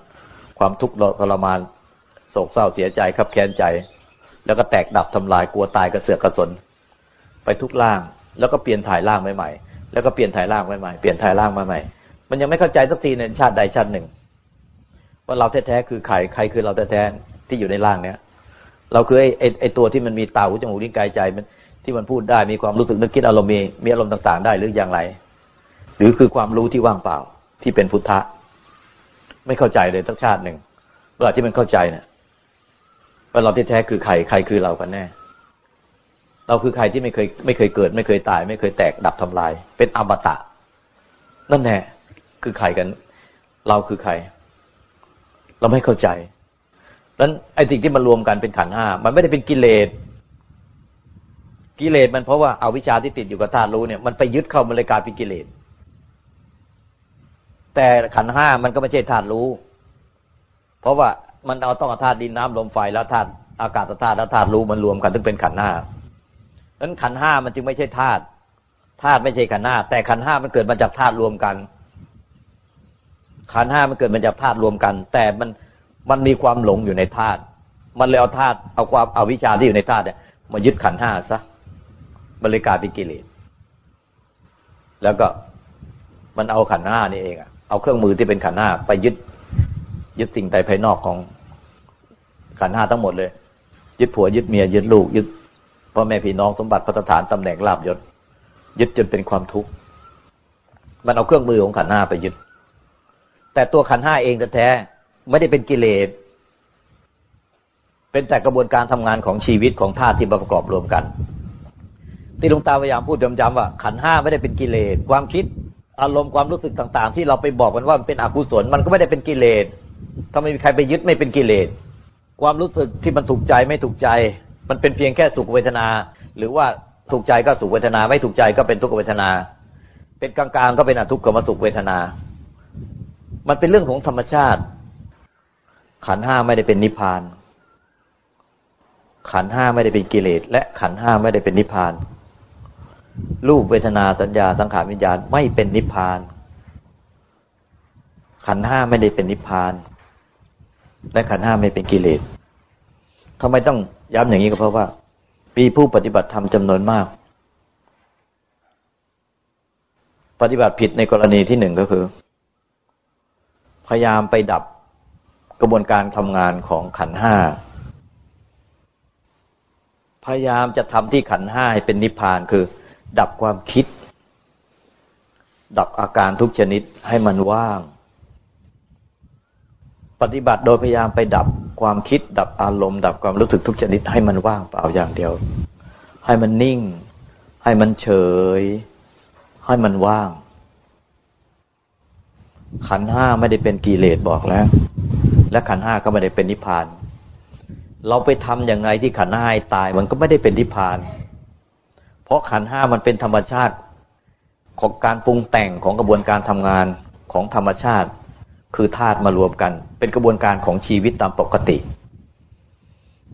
ความทุกข์ทรมานโศกเศร้าเสียใจขับแค้นใจ แล้วก็แตกดับทำลายกลัวตายกระเสือกกระสน ไปทุกร่างแล้วก็เปลี่ยนถ่ายร่างใหม่ๆแล้วก็เปลี่ยนถ่ายร่างใหม่ๆเปลี่ยนถ่ายร่างใหม่ๆมันยังไม่เข้าใจสักทีในชาติใดชาติหนึ่ง ว่าเราแท้ๆคือใครใครคือเราแท้ๆที่อยู่ในร่างเนี้ย เราคือไอ้ไอ้ไอ้ตัวที่มันมีตาหูจมูกลิ้นกายใจมันที่มันพูดได้มีความรู้สึกนึกคิดอารมณ์มีมีอารมณ์ต่าง ๆ ได้หรืออย่างไร หรือคือความรู้ที่ว่างเปล่าที่เป็นพุทธะ ไม่เข้าใจเลยทั้งชาติหนึ่งเวลาที่มันเข้าใจเนี่ยว่าเราที่แท้คือใครใครคือเรากันแน่ เราคือใครที่ไม่เคยไม่เคยเกิด ไม่เคยตาย ไม่เคยแตกดับทำลาย เป็นอมตะ นั่นแน่คือใครกัน เราคือใคร เราไม่เข้าใจ นั้นไอ้สิ่งที่มันรวมกันเป็นขันห้ามันไม่ได้เป็นกิเลสกิเลสมันเพราะว่าเอาวิชาที่ติดอยู่กับธาตุรู้เนี่ยมันไปยึดเข้ามันเลยกลายเป็นกิเลสแต่ขันห้ามันก็ไม่ใช่ธาตุรู้ เพราะว่ามันเอาต้องธาตุดินน้ำลมไฟแล้วธาตุอากาศธาตุแล้วธาตุรู้มันรวมกันถึงเป็นขันห้านั้นขันห้ามันจึงไม่ใช่ธาตุธาตุไม่ใช่ขันห้าแต่ขันห้ามันเกิดมาจากธาตุรวมกันขันห้ามันเกิดมาจากธาตุรวมกัน แต่มัน มันมีความหลงอยู่ในธาตุมันเลยเอาธาตุเอาความเอาวิชาที่อยู่ในธาตุเนี่ยมายึดขันห้าซะบริการเป็นกิเลสแล้วก็มันเอาขันห้านี่เองอะเอาเครื่องมือที่เป็นขันห้าไปยึด ยึดสิ่งใดภายนอกของขันห้าทั้งหมดเลย ยึดผัวยึดเมียยึดลูกยึดพ่อแม่พี่น้องสมบัติพัฒฐานตำแหน่งลาบยศยึดจนเป็นความทุกข์มันเอาเครื่องมือของขันห้าไปยึด แต่ตัวขันห้าเองแท้ ไม่ได้เป็นกิเลส เป็นแต่กระบวนการทำงานของชีวิตของธาตุที่ประกอบรวมกัน ที่หลวงตาพยายามพูดจำๆว่า ขันห้าไม่ได้เป็นกิเลส ความคิดอารมณ์ความรู้สึกต่าง ๆ ที่เราไปบอกกันว่ามันเป็นอกุศลมันก็ไม่ได้เป็นกิเลสถ้าไม่มีใครไปยึดไม่เป็นกิเลส ความรู้สึกที่มันถูกใจไม่ถูกใจ มันเป็นเพียงแค่สุขเวทนา หรือว่าถูกใจก็สุขเวทนา ไม่ถูกใจก็เป็นทุกขเวทนา เป็นกลางๆก็เป็นอทุกขมสุขเวทนา มันเป็นเรื่องของธรรมชาติ ขันห้าไม่ได้เป็นนิพพาน ขันห้าไม่ได้เป็นกิเลส และขันห้าไม่ได้เป็นนิพพาน รูปเวทนาสัญญาสังขารวิญญาณไม่เป็นนิพพาน ขันห้าไม่ได้เป็นนิพพาน และขันห้าไม่เป็นกิเลสทำไมต้องย้ำอย่างนี้ก็เพราะว่ามีผู้ปฏิบัติธรรมจำนวนมาก ปฏิบัติผิดในกรณีที่หนึ่งก็คือ พยายามไปดับ กระบวนการทำงานของขันห้าพยายามจะทำที่ขันห้าให้เป็นนิพพานคือ ดับความคิด ดับอาการทุกชนิดให้มันว่าง ปฏิบัติโดยพยายามไปดับความคิด ดับอารมณ์ ดับความรู้สึกทุกชนิด ให้มันว่างเปล่าอย่างเดียว ให้มันนิ่ง ให้มันเฉย ให้มันว่าง ขันห้าไม่ได้เป็นกิเลสบอกแล้ว และขันห้าก็ไม่ได้เป็นนิพพาน เราไปทำอย่างไรที่ขันห้าตายมันก็ไม่ได้เป็นนิพพาน เพราะขันห้ามันเป็นธรรมชาติของการปรุงแต่งของกระบวนการทำงานของธรรมชาติ คือธาตุมารวมกัน เป็นกระบวนการของชีวิตตามปกติ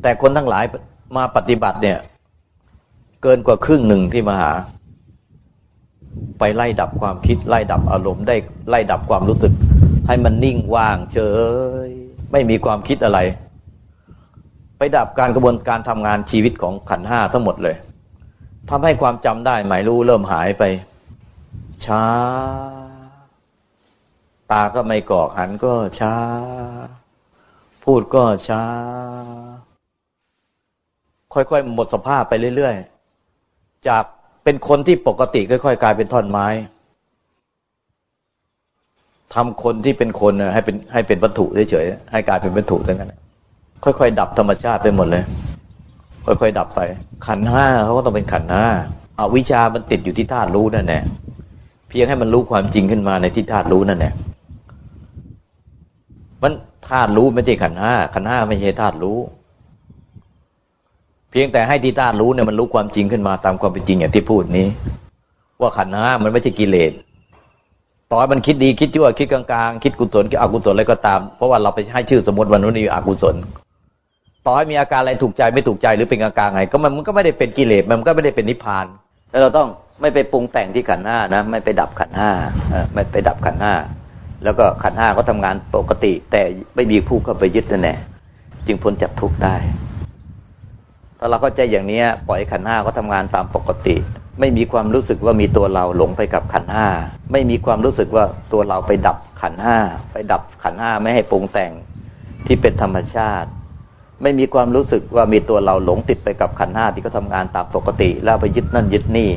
แต่คนทั้งหลายมาปฏิบัติเนี่ย เกินกว่าครึ่งหนึ่งที่มาหา ไปไล่ดับความคิดไล่ดับอารมณ์ได้ไล่ดับความรู้สึก ให้มันนิ่งว่างเฉย ไม่มีความคิดอะไร ไปดับการกระบวนการทำงานชีวิตของขันห้าทั้งหมดเลยทำให้ความจำได้หมายรู้เริ่มหายไป ช้า ตาก็ไม่กอกหันก็ช้า พูดก็ช้า ค่อยๆ หมดสภาพไปเรื่อยๆ จากเป็นคนที่ปกติค่อยๆ กลายเป็นท่อนไม้ ทำคนที่เป็นคนให้เป็นให้เป็นวัตถุเฉยๆให้กลายเป็นวัตถุทั้งนั้นค่อยๆดับธรรมชาติไปหมดเลย ค่อยๆดับไป ขันห้าเขาก็ต้องเป็นขันห้าอาวิชามันติดอยู่ที่ธาตุรู้นั่นแหละเพียงให้มันรู้ความจริงขึ้นมาในที่ธาตุรู้นั่นแหละมันธาตุรู้ไม่ใช่ขันห้าขันห้าไม่ใช่ธาตุรู้ เพียงแต่ให้ที่ธาตุรู้เนี่ยมันรู้ความจริงขึ้นมาตามความเป็นจริงอย่างที่พูดนี้ ว่าขันห้ามันไม่ใช่กิเลส ต่อให้มันคิดดีคิดชั่วคิดกลางๆ คิดกุศลคิดอกุศลอะไรก็ตาม เพราะว่าเราไปให้ชื่อสมมติวันนี้อกุศล ต่อให้มีอาการอะไรถูกใจไม่ถูกใจหรือเป็นกลางๆไงก็มันก็ไม่ได้เป็นกิเลสมันก็ไม่ได้เป็นนิพพาน แล้วเราต้องไม่ไปปรุงแต่งที่ขันห้านะไม่ไปดับขันห้าไม่ไปดับขันห้าแล้วก็ขันห้าเขาทางานปกติ แต่ไม่มีผู้เข้าไปยึดนั่นแหละจึงพ้นจากทุกข์ได้ ถ้าเราเข้าใจอย่างนี้ปล่อยขันห้าก็ทำงานตามปกติ ไม่มีความรู้สึกว่ามีตัวเราหลงไปกับขันห้าไม่มีความรู้สึกว่าตัวเราไปดับขันห้าไปดับขันห้าไม่ให้ปรุงแต่งที่เป็นธรรมชาติ ไม่มีความรู้สึกว่ามีตัวเราหลงติดไปกับขันห้าที่เขาทางานตามปกติ แล้วไปยึดนั่นยึดนี่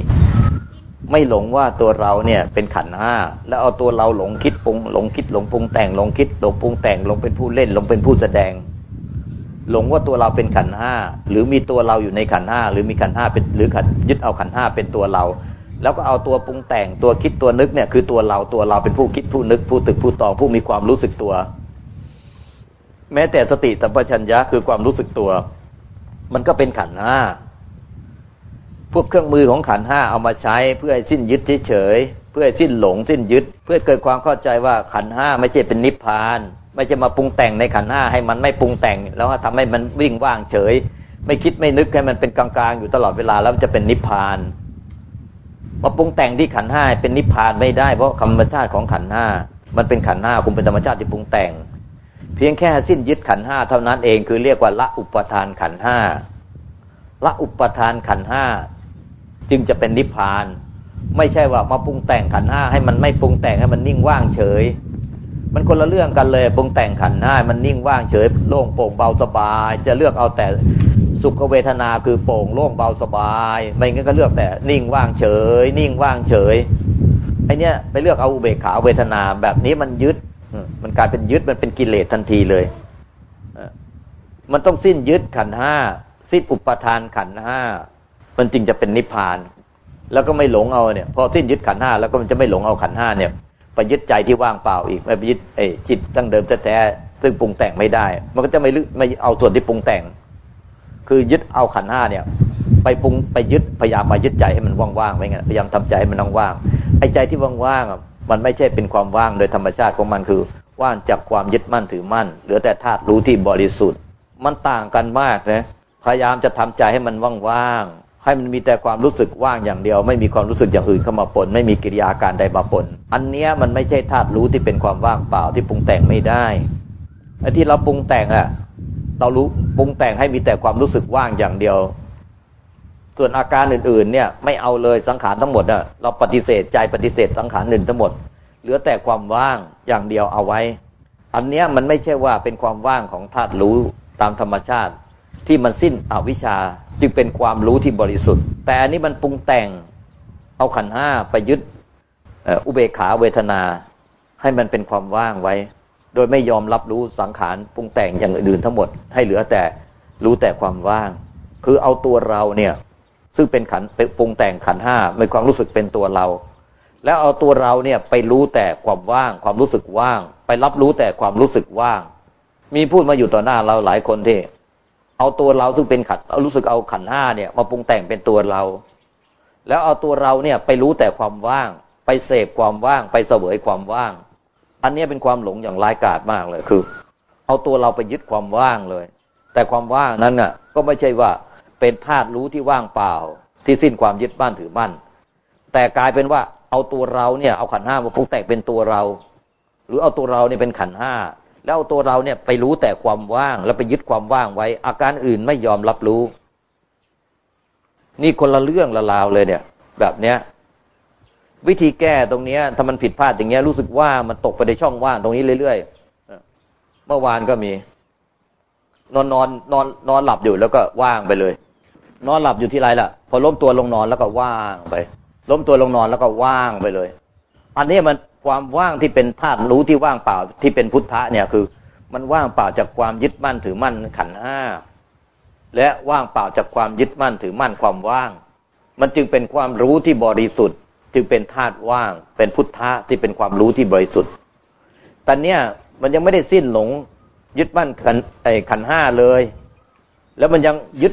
ไม่หลงว่าตัวเราเนี่ยเป็นขันห้าแล้วเอาตัวเราหลงคิดปรุงหลงคิดหลงปรุงแต่งหลงคิดหลงปรุงแต่งหลงเป็นผู้เล่นหลงเป็นผู้แสดง หลงว่าตัวเราเป็นขันห้าหรือมีตัวเราอยู่ในขันห้าหรือมีขันห้าเป็นหรือขันยึดเอาขันห้าเป็นตัวเรา แล้วก็เอาตัวปรุงแต่งตัวคิดตัวนึกเนี่ยคือตัวเราตัวเราเป็นผู้คิดผู้นึกผู้ตึกผู้ตองผู้มีความรู้สึกตัว แม้แต่สติสัมปชัญญะคือความรู้สึกตัว มันก็เป็นขันห้าพวกเครื่องมือของขันห้าเอามาใช้เพื่อให้สิ้นยึดเฉย เพื่อสิ้นหลงสิ้นยึด เพื่อเกิดความเข้าใจว่าขันห้าไม่ใช่เป็นนิพพาน ไม่จะมาปรุงแต่งในขันห้าให้มันไม่ปรุงแต่ง แล้วทำให้มันวิ่งว่างเฉย ไม่คิดไม่นึกให้มันเป็นกลางๆ อยู่ตลอดเวลาแล้วจะเป็นนิพพานมาปรุงแต่งที่ขันห้าเป็นนิพพานไม่ได้ เพราะธรรมชาติของขันห้ามันเป็นขันห้าคุณเป็นธรรมชาติที่ปรุงแต่ง เพียงแค่สิ้นยึดขันห้าเท่านั้นเองคือเรียกว่าละอุปทานขันห้าละอุปทานขันห้าจึงจะเป็นนิพพาน ไม่ใช่ว่ามาปรุงแต่งขันห้าให้มันไม่ปรุงแต่งให้มันนิ่งว่างเฉย มันคนละเรื่องกันเลยปรุงแต่งขันห้ามันนิ่งว่างเฉย โล่งโปร่งเบาสบาย จะเลือกเอาแต่สุขเวทนาคือโปร่งโล่งเบาสบายไม่งั้นก็เลือกแต่นิ่งว่างเฉย นิ่งว่างเฉยไอเนี้ยไปเลือกเอาอุเบกขาเวทนาแบบนี้มันยึด มันกลายเป็นยึดมันเป็นกิเลสทันทีเลยมันต้องสิ้นยึดขันห้าสิ้นอุปทานขันห้ามันจึงจะเป็นนิพพาน แล้วก็ไม่หลงเอาเนี่ยพอสิ้นยึดขันห้าแล้วก็มันจะไม่หลงเอาขันห้าเนี่ยไปยึดใจที่ว่างเปล่าอีกไม่ไปยึดไอ้จิตตั้งเดิมแท้ๆซึ่งปรุงแต่งไม่ได้ มันก็จะไม่ไม่เอาส่วนที่ปรุงแต่ง คือยึดเอาขันห้าเนี่ย ไปปรุงไปยึดพยายามมายึดใจให้มันว่างๆไว้ไงพยายามทำใจให้มันว่างๆไอ้ใจที่ว่างๆมันไม่ใช่เป็นความว่างโดยธรรมชาติของมันคือ ว่างจากความยึดมั่นถือมั่นเหลือแต่ธาตุรู้ที่บริสุทธิ์ มันต่างกันมากนะพยายามจะทำใจให้มันว่างๆ ให้มันมีแต่ความรู้สึกว่างอย่างเดียว ไม่มีความรู้สึกอย่างอื่นเข้ามาปน ไม่มีกิริยาการใดมาปน อันเนี้ยมันไม่ใช่ธาตุรู้ที่เป็นความว่างเปล่าที่ปรุงแต่งไม่ได้ไอ้ที่เราปรุงแต่งอะเรารู้ปรุงแต่งให้มีแต่ความรู้สึกว่างอย่างเดียว ส่วนอาการอื่นๆ เนี่ย ไม่เอาเลยสังขารทั้งหมดอะเราปฏิเสธใจปฏิเสธสังขารหนึ่งทั้งหมด เหลือแต่ความว่างอย่างเดียวเอาไว้ อันเนี้ยมันไม่ใช่ว่าเป็นความว่างของธาตุรู้ตามธรรมชาติ ที่มันสิ้นอวิชชา จึงเป็นความรู้ที่บริสุทธิ์ แต่อันนี้มันปรุงแต่งเอาขันห้าไปยึดอุเบกขาเวทนา ให้มันเป็นความว่างไว้ โดยไม่ยอมรับรู้สังขารปรุงแต่งอย่างอื่นทั้งหมด ให้เหลือแต่รู้แต่ความว่าง คือเอาตัวเราเนี่ยซึ่งเป็นขันปรุงแต่งขันห้ามีความรู้สึกเป็นตัวเรา แล้วเอาตัวเราเนี่ยไปรู้แต่ความว่าง ความรู้สึกว่าง ไปรับรู้แต่ความรู้สึกว่าง มีพูดมาอยู่ต่อหน้าเราหลายคนที่ เอาตัวเราซึ่งเป็นขันรู้สึกเอาขันห้าเนี่ย มาปรุงแต่งเป็นตัวเรา แล้วเอาตัวเราเนี่ยไปรู้แต่ความว่าง ไปเสพความว่าง ไปเสวยความว่าง อันนี้เป็นความหลงอย่างร้ายกาจมากเลยคือ เอาตัวเราไปยึดความว่างเลย แต่ความว่างนั้นน่ะ ก็ไม่ใช่ว่าเป็นธาตุรู้ที่ว่างเปล่า ที่สิ้นความยึดบ้านถือมั่นแต่กลายเป็นว่าเอาตัวเราเนี่ยเอาขันห้ามาปรุงแต่งเป็นตัวเรา หรือเอาตัวเราเนี่ยเป็นขันห้า แล้วตัวเราเนี่ยไปรู้แต่ความว่าง แล้วไปยึดความว่างไว้ อาการอื่นไม่ยอมรับรู้ นี่คนละเรื่องละราวเลยเนี่ย แบบเนี้ย วิธีแก้ตรงเนี้ยถ้ามันผิดพลาดอย่างเงี้ยรู้สึกว่ามันตกไปในช่องว่างตรงนี้เรื่อยๆเมื่อวานก็มี นอนนอนนอนนอนหลับอยู่แล้วก็ว่างไปเลย นอนหลับอยู่ที่ไรล่ะ พอล้มตัวลงนอนแล้วก็ว่างไปล้มตัวลงนอนแล้วก็ว่างไปเลย อันนี้มัน ความว่างที่เป็นธาตุรู้ที่ว่างเปล่าที่เป็นพุทธะเนี่ยคือ มันว่างเปล่าจากความยึดมั่นถือมั่นขันห้าและว่างเปล่าจากความยึดมั่นถือมั่นความว่าง มันจึงเป็นความรู้ที่บริสุทธิ์ จึงเป็นธาตุว่าง เป็นพุทธะที่เป็นความรู้ที่บริสุทธิ์แต่เนี้ยมันยังไม่ได้สิ้นหลงยึดมั่นขันไอขันห้าเลย แล้วมันยังยึด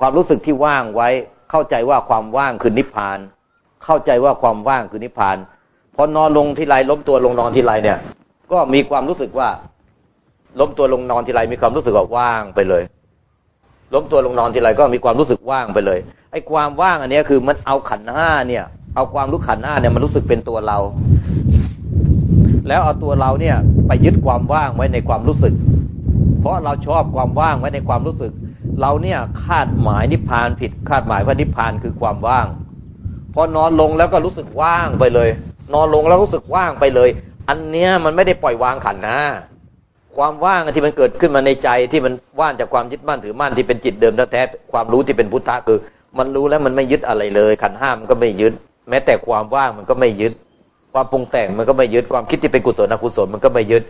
ความรู้สึกที่ว่างไว้ เข้าใจว่าความว่างคือนิพพาน เข้าใจว่าความว่างคือนิพพาน พอนอนลงทีไรล้มตัวลงนอนทีไรเนี่ย ก็มีความรู้สึกว่า ล้มตัวลงนอนทีไรมีความรู้สึกว่าว่างไปเลย ล้มตัวลงนอนทีไรก็มีความรู้สึกว่างไปเลยไอ้ความว่างอันนี้คือมันเอาขันห้าเนี่ย เอาความรู้ขันห้าเนี่ยมันรู้สึกเป็นตัวเรา แล้วเอาตัวเราเนี่ยไปยึดความว่างไว้ในความรู้สึก เพราะเราชอบความว่างไว้ในความรู้สึก เราเนี่ยคาดหมายนิพพานผิด คาดหมายว่านิพพานคือความว่าง พอนอนลงแล้วก็รู้สึกว่างไปเลย นอนลงแล้วรู้สึกว่างไปเลย อันเนี้ยมันไม่ได้ปล่อยวางขันนะความว่างที่มันเกิดขึ้นมาในใจที่มันว่างจากความยึดมั่นถือมั่นที่เป็นจิตเดิมแท้ๆความรู้ที่เป็นพุทธะคือ มันรู้แล้วมันไม่ยึดอะไรเลย ขันห้ามันก็ไม่ยึด แม้แต่ความว่างมันก็ไม่ยึด ความปรุงแต่งมันก็ไม่ยึดความคิดที่เป็นกุศลอกุศลมันก็ไม่ยึด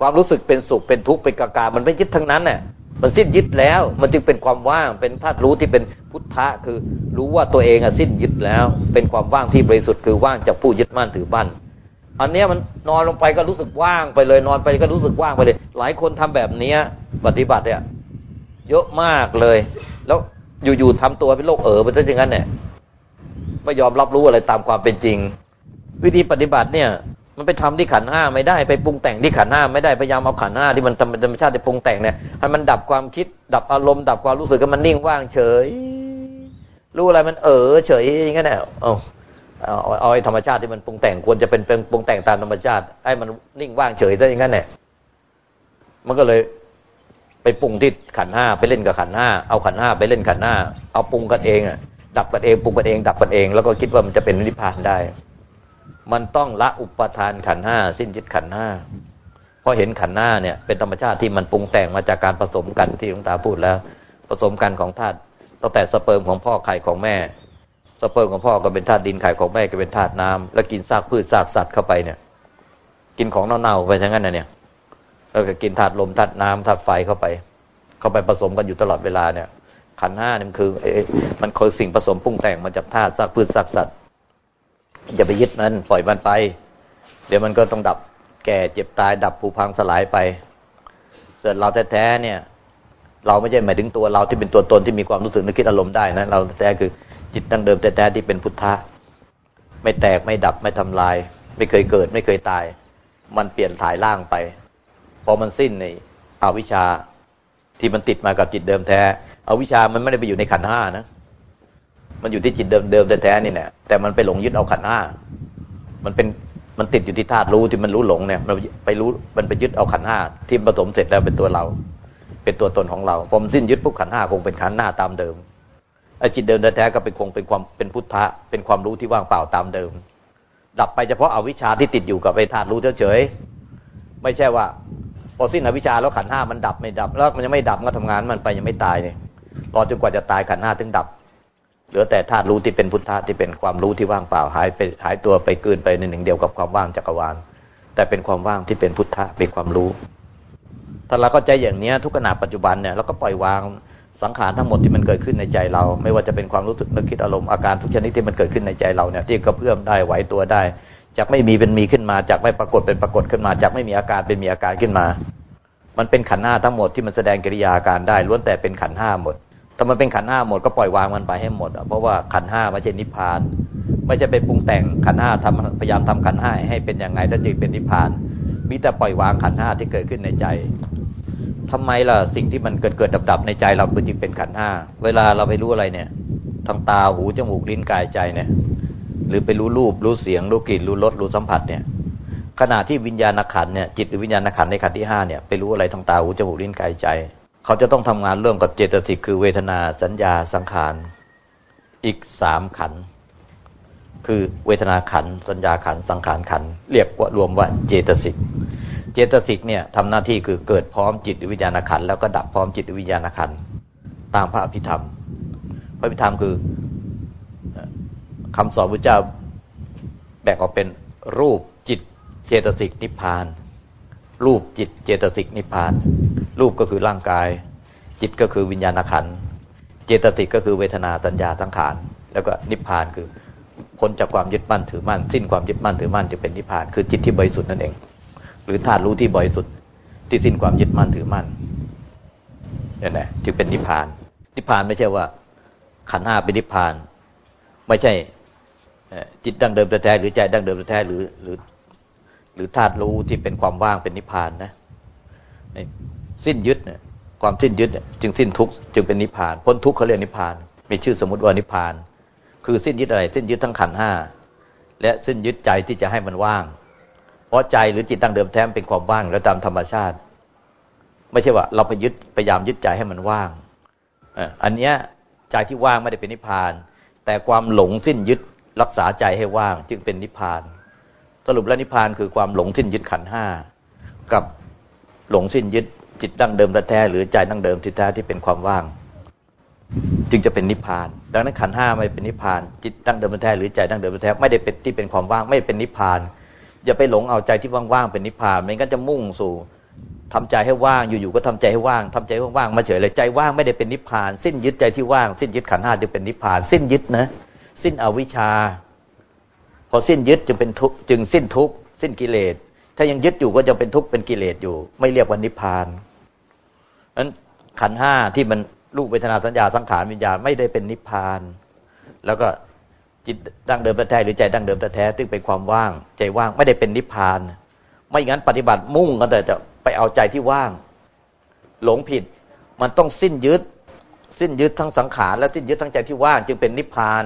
ความรู้สึกเป็นสุขเป็นทุกข์เป็นกากามันไม่ยึดทั้งนั้นน่ะ มันสิ้นยึดแล้ว มันจึงเป็นความว่างเป็นธาตุรู้ที่เป็นพุทธะคือรู้ว่าตัวเองอะสิ้นยึดแล้ว เป็นความว่างที่บริสุทธิ์คือว่างจากผู้ยึดมั่นถือบั้นอันนี้มันนอนลงไปก็รู้สึกว่างไปเลย นอนไปก็รู้สึกว่างไปเลย หลายคนทำแบบเนี้ยปฏิบัติเนี่ยเยอะมากเลย แล้วอยู่ๆทำตัวเป็นโรคเอ๋อไปซะอย่างนั้นเนี่ยไม่ยอมรับรู้อะไรตามความเป็นจริง วิธีปฏิบัติเนี่ย มันไปทำที่ขันห้าไม่ได้ไปปรุงแต่งที่ขันห้าไม่ได้พยายามเอาขันห้าที่มันธรรมชาติไปปรุงแต่งเนี่ยให้มันดับความคิดดับอารมณ์ดับความรู้สึกให้มันนิ่งว่างเฉย รู้อะไรมันเออเฉยอย่างนั้นแหละเอาเอาเอาไอ้ธรรมชาติที่มันปรุงแต่งควรจะเป็นเป็นปรุงแต่งตามธรรมชาติให้มันนิ่งว่างเฉยซะอย่างนั้นแหละมันก็เลยไปปรุงที่ขันห้าไปเล่นกับขันห้าเอาขันห้าไปเล่นขันห้าเอาปรุงกันเองอะดับกันเองปรุงกันเอง ดับกันเอง แล้วก็คิดว่ามันจะเป็นนิพพานได้ มันต้องละอุปทานขันห้าสิ้นยึดขันห้าเพราะเห็นขันห้าเนี่ย เป็นธรรมชาติที่มันปรุงแต่งมาจากการผสมกันที่หลวงตาพูดแล้ว ผสมกันของธาตุตั้งแต่สเปิร์มของพ่อไข่ของแม่ สเปิร์มของพ่อก็เป็นธาตุดินไข่ของแม่ก็เป็นธาตุน้ำแล้วกินซากพืชซากสัตว์เข้าไปเนี่ย กินของเน่าๆไปทั้งนั้นนะเนี่ยแล้วก็กินธาตุลมธาตุน้ำธาตุไฟเข้าไป เข้าไปผสมกันอยู่ตลอดเวลาเนี่ยขันห้านี่มันคือเอ๊ะมันคือสิ่งผสมปรุงแต่งมาจากธาตุซากพืชซากสัตว์ อย่าไปยึดมันปล่อยมันไป เดี๋ยวมันก็ต้องดับแก่เจ็บตาย ดับผุพังสลายไปส่วนเราแท้ๆเนี่ย เราไม่ใช่หมายถึงตัวเราที่เป็นตัวตนที่มีความรู้สึกนึกคิดอารมณ์ได้นะเราแท้คือจิตตั้งเดิมแท้ๆที่เป็นพุทธะไม่แตกไม่ดับไม่ทำลาย ไม่เคยเกิด ไม่เคยตาย มันเปลี่ยนถ่ายร่างไปพอมันสิ้นในอวิชชาที่มันติดมากับจิตเดิมแท้อวิชามันไม่ได้ไปอยู่ในขันห้านะ มันอยู่ที่จิตเดิมๆแท้ๆนี่แหละแต่มันไปหลงยึดเอาขันห้ามันเป็นมันติดอยู่ที่ธาตุรู้ที่มันรู้หลงเนี่ย มันไปรู้มันไปยึดเอาขันห้าที่ผสมเสร็จแล้วเป็นตัวเรา เป็นตัวตนของเราพอมสิ้นยึดปุ๊บขันห้าคงเป็นขันหน้าตามเดิมไอ้จิตเดิมแท้ๆก็เป็นคงเป็นความเป็นพุทธะเป็นความรู้ที่ว่างเปล่าตามเดิม ดับไปเฉพาะอาวิชชาที่ติดอยู่กับไอ้ธาตุรู้เฉยๆไม่ใช่ว่าพอสิ้นอวิชชาแล้วขันห้ามันดับไม่ดับ แล้วมันยังไม่ดับก็ทำงานมันไปยังไม่ตายเนี่ยรอจนกว่าจะตายขันห้าถึงดับ เหลือแต่ธาตุรู้ที่เป็นพุทธะที่เป็นความรู้ที่ว่างเปล่าหายไปหายตัวไปเกินไปในหนึ่งเดียวกับความว่างจักรวาล แต่เป็นความว่างที่เป็นพุทธะเป็นความรู้ ถ้าเราก็ใจอย่างนี้ทุกขณะปัจจุบันเนี่ยเราก็ปล่อยวางสังขารทั้งหมดที่มันเกิดขึ้นในใจเรา ไม่ว่าจะเป็นความรู้สึกนึกคิดอารมณ์อาการทุกชนิดที่มันเกิดขึ้นในใจเราเนี่ยที่กระเพื่อมได้ไหวตัวได้จากไม่มีเป็นมีขึ้นมาจากไม่ปรากฏเป็นปรากฏขึ้นมาจากไม่มีอาการเป็นมีอาการขึ้นมา มันเป็นขันห้าทั้งหมดที่มันแสดงกิริยาการได้ล้วนแต่เป็นขันห้าหมด ถ้ามันเป็นขันห้าหมดก็ปล่อยวางมันไปให้หมดเพราะว่าขันห้าไม่ใช่นิพพาน ไม่ใช่ไปปรุงแต่งขันห้าทำพยายามทำขันห้าให้เป็นยังไงถ้าจึงเป็นนิพพาน มีแต่ปล่อยวางขันห้าที่เกิดขึ้นในใจทำไมล่ะสิ่งที่มันเกิดเกิดดับดับในใจเราจึงเป็นขันห้าเวลาเราไปรู้อะไรเนี่ยทางตาหูจมูกลิ้นกายใจเนี่ย หรือไปรู้รูปรู้เสียงรู้กลิ่นรู้รสรู้สัมผัสเนี่ยขณะที่วิญญาณขันเนี่ยจิตหรือวิญญาณขันในขันที่ห้าเนี่ยไปรู้อะไรทางตาหูจมูกลิ้นกายใจ เขาจะต้องทำงานร่วมกับเจตสิกคือเวทนาสัญญาสังขาร อีกสามขัน คือเวทนาขัน สัญญาขัน สังขารขัน เรียกว่ารวมว่าเจตสิก เจตสิกเนี่ยทำหน้าที่คือเกิดพร้อมจิตวิญญาณขัน แล้วก็ดับพร้อมจิตวิญญาณขัน ตามพระอภิธรรม พระอภิธรรมคือคำสอนพระเจ้าแบ่งออกเป็นรูปจิตเจตสิกนิพพาน รูปจิตเจตสิกนิพพาน รูปก็คือร่างกาย จิตก็คือวิญญาณขันเจตสิกก็คือเวทนาตัญญาทั้งขาน แล้วก็นิพพานคือพ้นจากความยึดมั่นถือมั่น สิ้นความยึดมั่นถือมั่นจะเป็นนิพพาน คือจิตที่บริสุทธิ์นั่นเอง หรือธาตุรู้ที่บริสุทธิ์ที่สิ้นความยึดมั่นถือมั่นเนี่ยนะจึงเป็นนิพพาน นิพพานไม่ใช่ว่า ขันห้าเป็นนิพพาน ไม่ใช่จิตดั้งเดิมแท้หรือใจดั้งเดิมแท้หรือหรือ หรือธาตุรู้ที่เป็นความว่างเป็นนิพพานนะสิ้นยึดเนี่ยความสิ้นยึดจึงสิ้นทุกข์จึงเป็นนิพพาน พ้นทุกข์เขาเรียกนิพพาน มีชื่อสมมติว่านิพพาน คือสิ้นยึดอะไร สิ้นยึดทั้งขันห้าและสิ้นยึดใจที่จะให้มันว่าง เพราะใจหรือจิตตั้งเดิมแท้เป็นความว่างแล้วตามธรรมชาติ ไม่ใช่ว่า เราไปยึดพยายามยึดใจให้มันว่างอันเนี้ยใจที่ว่างไม่ได้เป็นนิพพาน แต่ความหลงสิ้นยึดรักษาใจให้ว่าง จึงเป็นนิพพาน สรุปแล้วนิพพานคือความหลงสิ้นยึดขันห้ากับหลงสิ้นยึดจิตดั้งเดิมแท้หรือใจดั้งเดิมที่แท้ที่เป็นความว่าง จึงจะเป็นนิพพาน ดังนั้นขันห้าไม่เป็นนิพพาน จิตดั้งเดิมแท้หรือใจดั้งเดิมแท้ไม่ได้เป็นที่เป็นความว่างไม่เป็นนิพพานอย่าไปหลงเอาใจที่ว่างๆเป็นนิพพานมันก็จะมุ่งสู่ทำใจให้ว่างอยู่ๆก็ทำใจให้ว่างทำใจว่างๆมาเฉยเลยใจว่างไม่ได้เป็นนิพพาน สิ้นยึดใจที่ว่าง สิ้นยึดขันห้าจึงเป็นนิพพาน สิ้นยึดนะ สิ้นอวิชชา พอสิ้นยึดจึงเป็นทุกจึงสิ้นทุกสิ้นกิเลส ถ้ายังยึดอยู่ก็จะเป็นทุกข์เป็นกิเลสอยู่ ไม่เรียกว่านิพพานนั้นขันห้าที่มันรูปเวทนาสัญญาสังขารวิญญาณไม่ได้เป็นนิพพาน แล้วก็จิตดั้งเดิมแท้หรือใจดั้งเดิมแท้ซึ่งเป็นความว่าง ใจว่างไม่ได้เป็นนิพพาน ไม่งั้นปฏิบัติมุ่งกันแต่จะไปเอาใจที่ว่าง หลงผิด มันต้องสิ้นยึด สิ้นยึดทั้งสังขารและสิ้นยึดทั้งใจที่ว่าง จึงเป็นนิพพาน